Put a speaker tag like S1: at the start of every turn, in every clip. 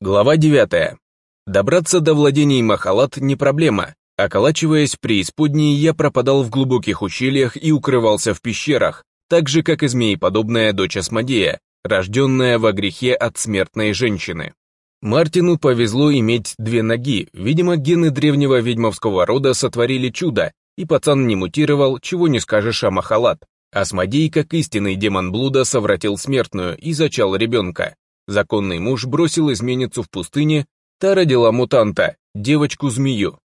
S1: Глава 9. Добраться до владений Махалат не проблема. Околачиваясь при исподней, я пропадал в глубоких ущельях и укрывался в пещерах, так же, как и змееподобная дочь Асмодея, рожденная во грехе от смертной женщины. Мартину повезло иметь две ноги, видимо, гены древнего ведьмовского рода сотворили чудо, и пацан не мутировал, чего не скажешь о Махалат. Асмодей, как истинный демон блуда, совратил смертную и зачал ребенка. Законный муж бросил изменницу в пустыне, та родила мутанта, девочку-змею.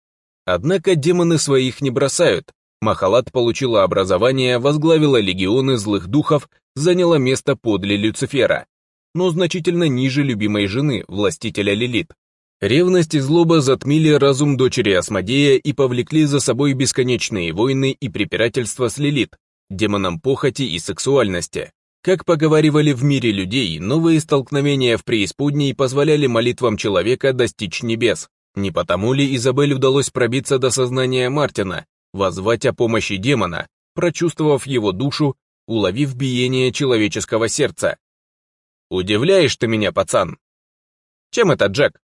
S1: Однако демоны своих не бросают. Махалат получила образование, возглавила легионы злых духов, заняла место подле Люцифера, но значительно ниже любимой жены, властителя Лилит. Ревность и злоба затмили разум дочери Асмодея и повлекли за собой бесконечные войны и препирательства с Лилит, демоном похоти и сексуальности. Как поговаривали в мире людей, новые столкновения в преисподней позволяли молитвам человека достичь небес. Не потому ли Изабель удалось пробиться до сознания Мартина, воззвать о помощи демона, прочувствовав его душу, уловив биение человеческого сердца? «Удивляешь ты меня, пацан!» «Чем это, Джек?»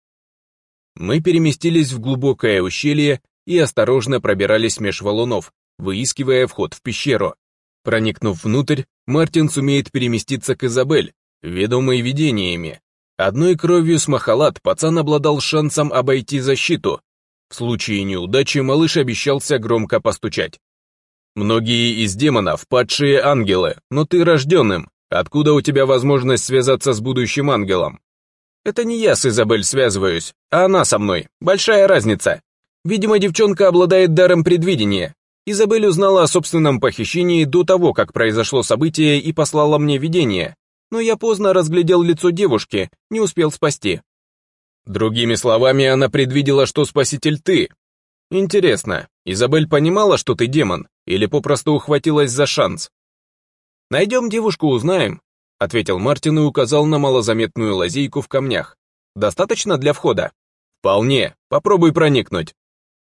S1: Мы переместились в глубокое ущелье и осторожно пробирались меж валунов, выискивая вход в пещеру. Проникнув внутрь, Мартин сумеет переместиться к Изабель, ведомой видениями. Одной кровью с Махалат пацан обладал шансом обойти защиту. В случае неудачи малыш обещался громко постучать. Многие из демонов – падшие ангелы, но ты рожденным. Откуда у тебя возможность связаться с будущим ангелом? Это не я с Изабель связываюсь, а она со мной. Большая разница. Видимо, девчонка обладает даром предвидения, Изабель узнала о собственном похищении до того, как произошло событие и послала мне видение, но я поздно разглядел лицо девушки, не успел спасти. Другими словами, она предвидела, что спаситель ты. Интересно, Изабель понимала, что ты демон, или попросту ухватилась за шанс? Найдем девушку, узнаем, ответил Мартин и указал на малозаметную лазейку в камнях. Достаточно для входа? Вполне, попробуй проникнуть.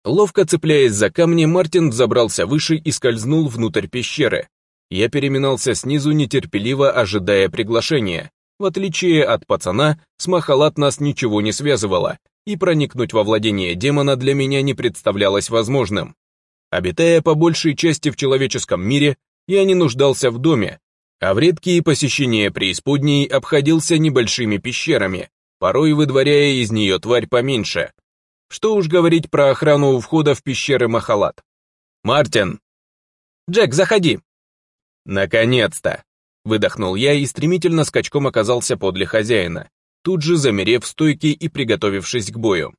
S1: Ловко цепляясь за камни, Мартин забрался выше и скользнул внутрь пещеры. Я переминался снизу, нетерпеливо ожидая приглашения. В отличие от пацана, смахалат нас ничего не связывало, и проникнуть во владение демона для меня не представлялось возможным. Обитая по большей части в человеческом мире, я не нуждался в доме, а в редкие посещения преисподней обходился небольшими пещерами, порой выдворяя из нее тварь поменьше. Что уж говорить про охрану у входа в пещеры Махалат. «Мартин!» «Джек, заходи!» «Наконец-то!» — выдохнул я и стремительно скачком оказался подле хозяина, тут же замерев в стойке и приготовившись к бою.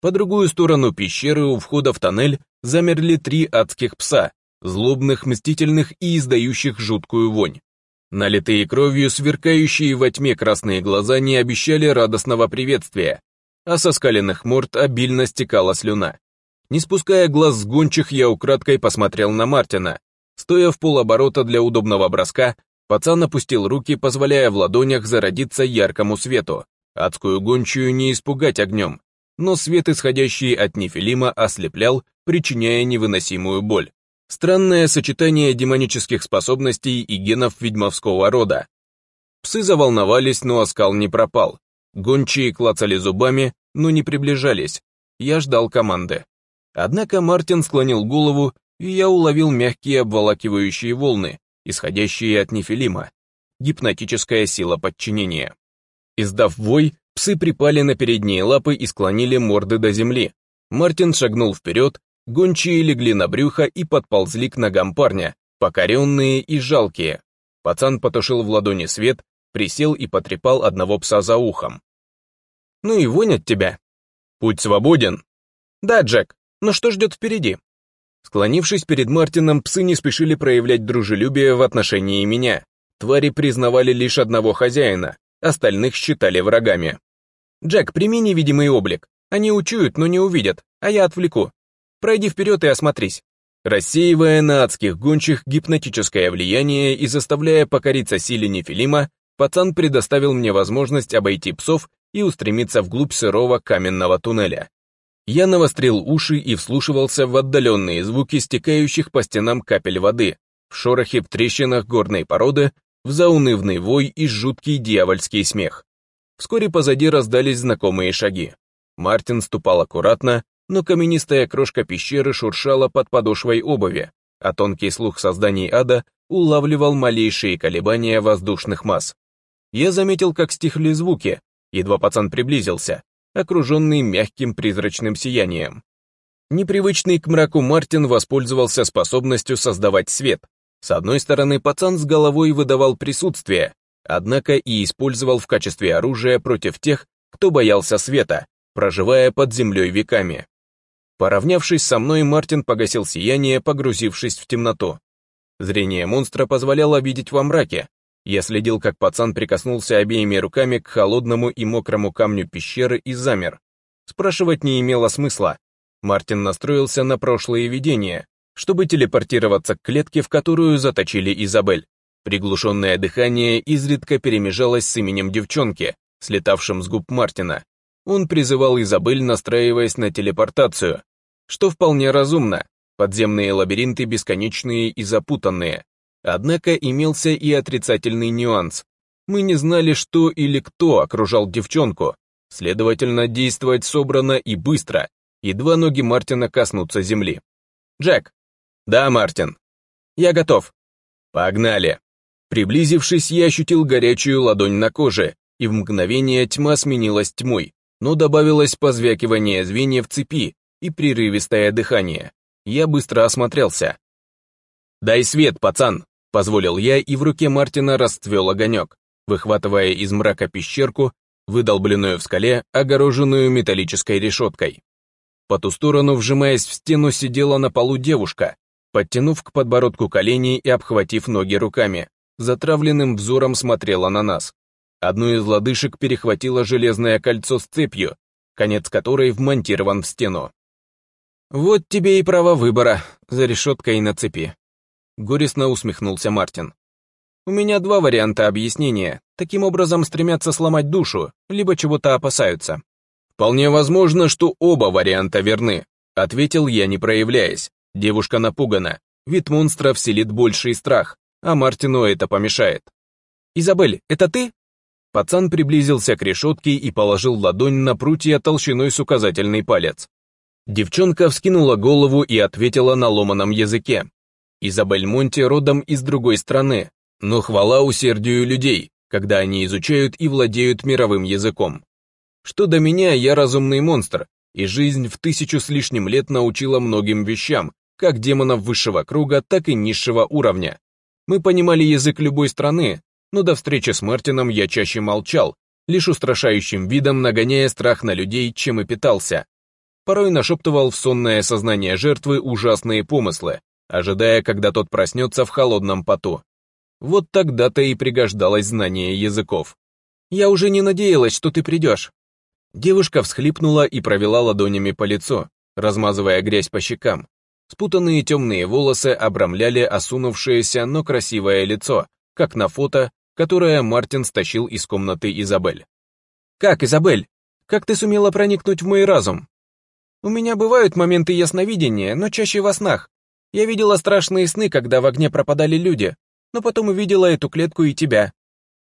S1: По другую сторону пещеры у входа в тоннель замерли три адских пса, злобных, мстительных и издающих жуткую вонь. Налитые кровью, сверкающие во тьме красные глаза не обещали радостного приветствия, а со скаленных морд обильно стекала слюна. Не спуская глаз с гончих, я украдкой посмотрел на Мартина. Стоя в полоборота для удобного броска, пацан опустил руки, позволяя в ладонях зародиться яркому свету. Адскую гончую не испугать огнем, но свет, исходящий от нефилима, ослеплял, причиняя невыносимую боль. Странное сочетание демонических способностей и генов ведьмовского рода. Псы заволновались, но оскал не пропал. Гончие клацали зубами, но не приближались. Я ждал команды. Однако Мартин склонил голову, и я уловил мягкие обволакивающие волны, исходящие от нефилима. Гипнотическая сила подчинения. Издав вой, псы припали на передние лапы и склонили морды до земли. Мартин шагнул вперед, гончие легли на брюхо и подползли к ногам парня, покоренные и жалкие. Пацан потушил в ладони свет, присел и потрепал одного пса за ухом. «Ну и вонят тебя. Путь свободен». «Да, Джек, но что ждет впереди?» Склонившись перед Мартином, псы не спешили проявлять дружелюбие в отношении меня. Твари признавали лишь одного хозяина, остальных считали врагами. «Джек, прими невидимый облик. Они учуют, но не увидят, а я отвлеку. Пройди вперед и осмотрись» рассеивая на адских гончих гипнотическое влияние и заставляя покориться силе Нефилима, пацан предоставил мне возможность обойти псов и устремиться вглубь сырого каменного туннеля. Я навострил уши и вслушивался в отдаленные звуки стекающих по стенам капель воды, в шорохе в трещинах горной породы, в заунывный вой и жуткий дьявольский смех. Вскоре позади раздались знакомые шаги. Мартин ступал аккуратно, но каменистая крошка пещеры шуршала под подошвой обуви, а тонкий слух созданий ада улавливал малейшие колебания воздушных масс я заметил, как стихли звуки, едва пацан приблизился, окруженный мягким призрачным сиянием. Непривычный к мраку Мартин воспользовался способностью создавать свет. С одной стороны, пацан с головой выдавал присутствие, однако и использовал в качестве оружия против тех, кто боялся света, проживая под землей веками. Поравнявшись со мной, Мартин погасил сияние, погрузившись в темноту. Зрение монстра позволяло видеть во мраке, я следил, как пацан прикоснулся обеими руками к холодному и мокрому камню пещеры и замер. Спрашивать не имело смысла. Мартин настроился на прошлое видение, чтобы телепортироваться к клетке, в которую заточили Изабель. Приглушенное дыхание изредка перемежалось с именем девчонки, слетавшим с губ Мартина. Он призывал Изабель, настраиваясь на телепортацию, что вполне разумно. Подземные лабиринты бесконечные и запутанные. Однако имелся и отрицательный нюанс. Мы не знали, что или кто окружал девчонку. Следовательно, действовать собрано и быстро, едва ноги Мартина коснутся земли. «Джек!» «Да, Мартин!» «Я готов!» «Погнали!» Приблизившись, я ощутил горячую ладонь на коже, и в мгновение тьма сменилась тьмой, но добавилось позвякивание звеньев цепи и прерывистое дыхание. Я быстро осмотрелся. «Дай свет, пацан!» Позволил я, и в руке Мартина расцвел огонек, выхватывая из мрака пещерку, выдолбленную в скале, огороженную металлической решеткой. По ту сторону, вжимаясь в стену, сидела на полу девушка, подтянув к подбородку колени и обхватив ноги руками, затравленным взором смотрела на нас. Одну из лодыжек перехватило железное кольцо с цепью, конец которой вмонтирован в стену. «Вот тебе и право выбора, за решеткой и на цепи», Горестно усмехнулся Мартин. «У меня два варианта объяснения. Таким образом стремятся сломать душу, либо чего-то опасаются». «Вполне возможно, что оба варианта верны», — ответил я, не проявляясь. Девушка напугана. Вид монстра вселит больший страх, а Мартину это помешает. «Изабель, это ты?» Пацан приблизился к решетке и положил ладонь на прутья толщиной с указательный палец. Девчонка вскинула голову и ответила на ломаном языке, Изабель Монти родом из другой страны, но хвала усердию людей, когда они изучают и владеют мировым языком. Что до меня, я разумный монстр, и жизнь в тысячу с лишним лет научила многим вещам, как демонов высшего круга, так и низшего уровня. Мы понимали язык любой страны, но до встречи с Мартином я чаще молчал, лишь устрашающим видом нагоняя страх на людей, чем и питался. Порой нашептывал в сонное сознание жертвы ужасные помыслы, ожидая, когда тот проснется в холодном поту. Вот тогда-то и пригождалось знание языков. «Я уже не надеялась, что ты придешь». Девушка всхлипнула и провела ладонями по лицу, размазывая грязь по щекам. Спутанные темные волосы обрамляли осунувшееся, но красивое лицо, как на фото, которое Мартин стащил из комнаты Изабель. «Как, Изабель? Как ты сумела проникнуть в мой разум?» «У меня бывают моменты ясновидения, но чаще во снах. Я видела страшные сны, когда в огне пропадали люди, но потом увидела эту клетку и тебя.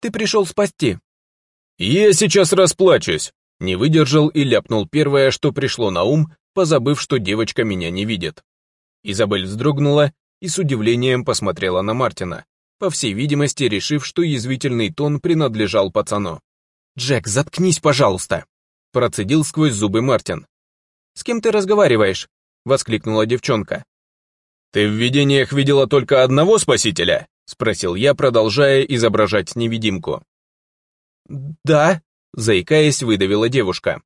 S1: Ты пришел спасти». «Я сейчас расплачусь», — не выдержал и ляпнул первое, что пришло на ум, позабыв, что девочка меня не видит. Изабель вздрогнула и с удивлением посмотрела на Мартина, по всей видимости, решив, что язвительный тон принадлежал пацану. «Джек, заткнись, пожалуйста!» — процедил сквозь зубы Мартин. «С кем ты разговариваешь?» — воскликнула девчонка. «Ты в видениях видела только одного спасителя?» — спросил я, продолжая изображать невидимку. «Да», — заикаясь, выдавила девушка.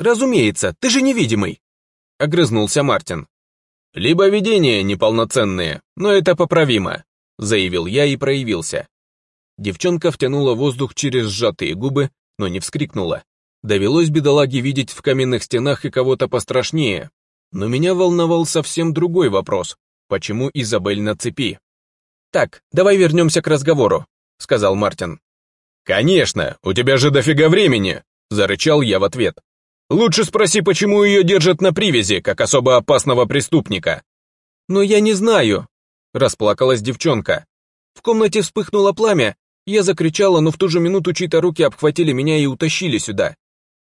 S1: «Разумеется, ты же невидимый», — огрызнулся Мартин. «Либо видения неполноценные, но это поправимо», — заявил я и проявился. Девчонка втянула воздух через сжатые губы, но не вскрикнула. Довелось бедолаге видеть в каменных стенах и кого-то пострашнее, но меня волновал совсем другой вопрос. Почему Изабель на цепи? «Так, давай вернемся к разговору», — сказал Мартин. «Конечно, у тебя же дофига времени», — зарычал я в ответ. «Лучше спроси, почему ее держат на привязи, как особо опасного преступника». «Но я не знаю», — расплакалась девчонка. В комнате вспыхнуло пламя, я закричала, но в ту же минуту чьи-то руки обхватили меня и утащили сюда.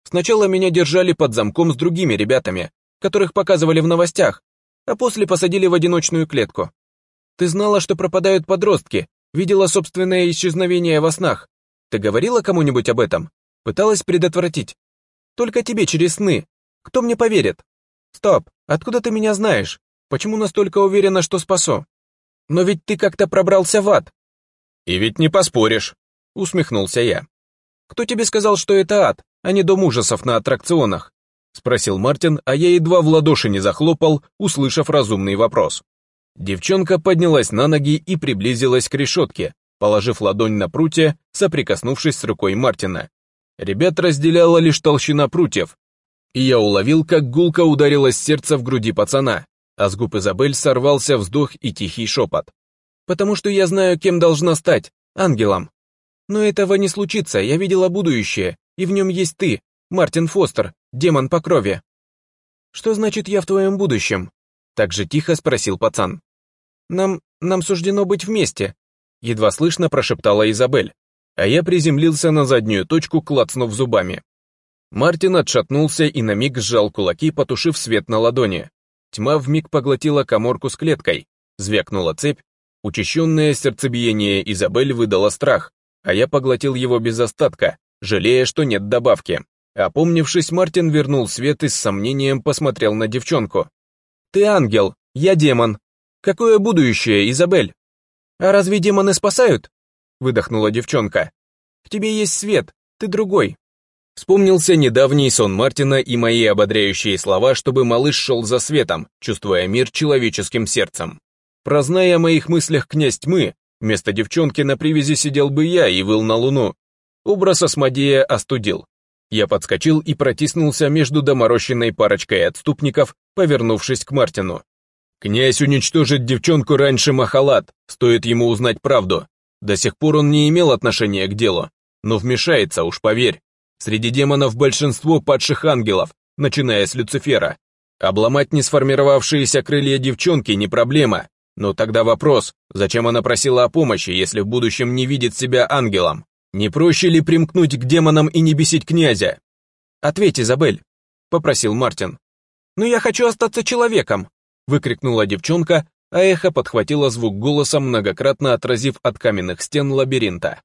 S1: Сначала меня держали под замком с другими ребятами, которых показывали в новостях, а после посадили в одиночную клетку. Ты знала, что пропадают подростки, видела собственное исчезновение во снах. Ты говорила кому-нибудь об этом? Пыталась предотвратить. Только тебе через сны. Кто мне поверит? Стоп, откуда ты меня знаешь? Почему настолько уверена, что спасу? Но ведь ты как-то пробрался в ад. И ведь не поспоришь, усмехнулся я. Кто тебе сказал, что это ад, а не дом ужасов на аттракционах? — спросил Мартин, а я едва в ладоши не захлопал, услышав разумный вопрос. Девчонка поднялась на ноги и приблизилась к решетке, положив ладонь на прутье, соприкоснувшись с рукой Мартина. Ребят разделяла лишь толщина прутьев, и я уловил, как гулко ударилось сердце в груди пацана, а с губ Изабель сорвался вздох и тихий шепот. «Потому что я знаю, кем должна стать, ангелом. Но этого не случится, я видела будущее, и в нем есть ты, Мартин Фостер, демон по крови». «Что значит я в твоем будущем?» Так же тихо спросил пацан. «Нам... нам суждено быть вместе», едва слышно прошептала Изабель, а я приземлился на заднюю точку, клацнув зубами. Мартин отшатнулся и на миг сжал кулаки, потушив свет на ладони. Тьма в миг поглотила коморку с клеткой, звякнула цепь, учащенное сердцебиение Изабель выдало страх, а я поглотил его без остатка, жалея, что нет добавки. А Опомнившись, Мартин вернул свет и с сомнением посмотрел на девчонку. «Ты ангел, я демон. Какое будущее, Изабель?» «А разве демоны спасают?» — выдохнула девчонка. «В тебе есть свет, ты другой». Вспомнился недавний сон Мартина и мои ободряющие слова, чтобы малыш шел за светом, чувствуя мир человеческим сердцем. Прозная о моих мыслях князь тьмы, вместо девчонки на привязи сидел бы я и выл на луну. Образ Асмодея остудил, я подскочил и протиснулся между доморощенной парочкой отступников, повернувшись к Мартину. «Князь уничтожит девчонку раньше Махалат, стоит ему узнать правду. До сих пор он не имел отношения к делу, но вмешается, уж поверь. Среди демонов большинство падших ангелов, начиная с Люцифера. Обломать не сформировавшиеся крылья девчонки не проблема, но тогда вопрос, зачем она просила о помощи, если в будущем не видит себя ангелом? «Не проще ли примкнуть к демонам и не бесить князя?» «Ответь, Изабель», — попросил Мартин. «Но я хочу остаться человеком», — выкрикнула девчонка, а эхо подхватило звук голоса, многократно отразив от каменных стен лабиринта.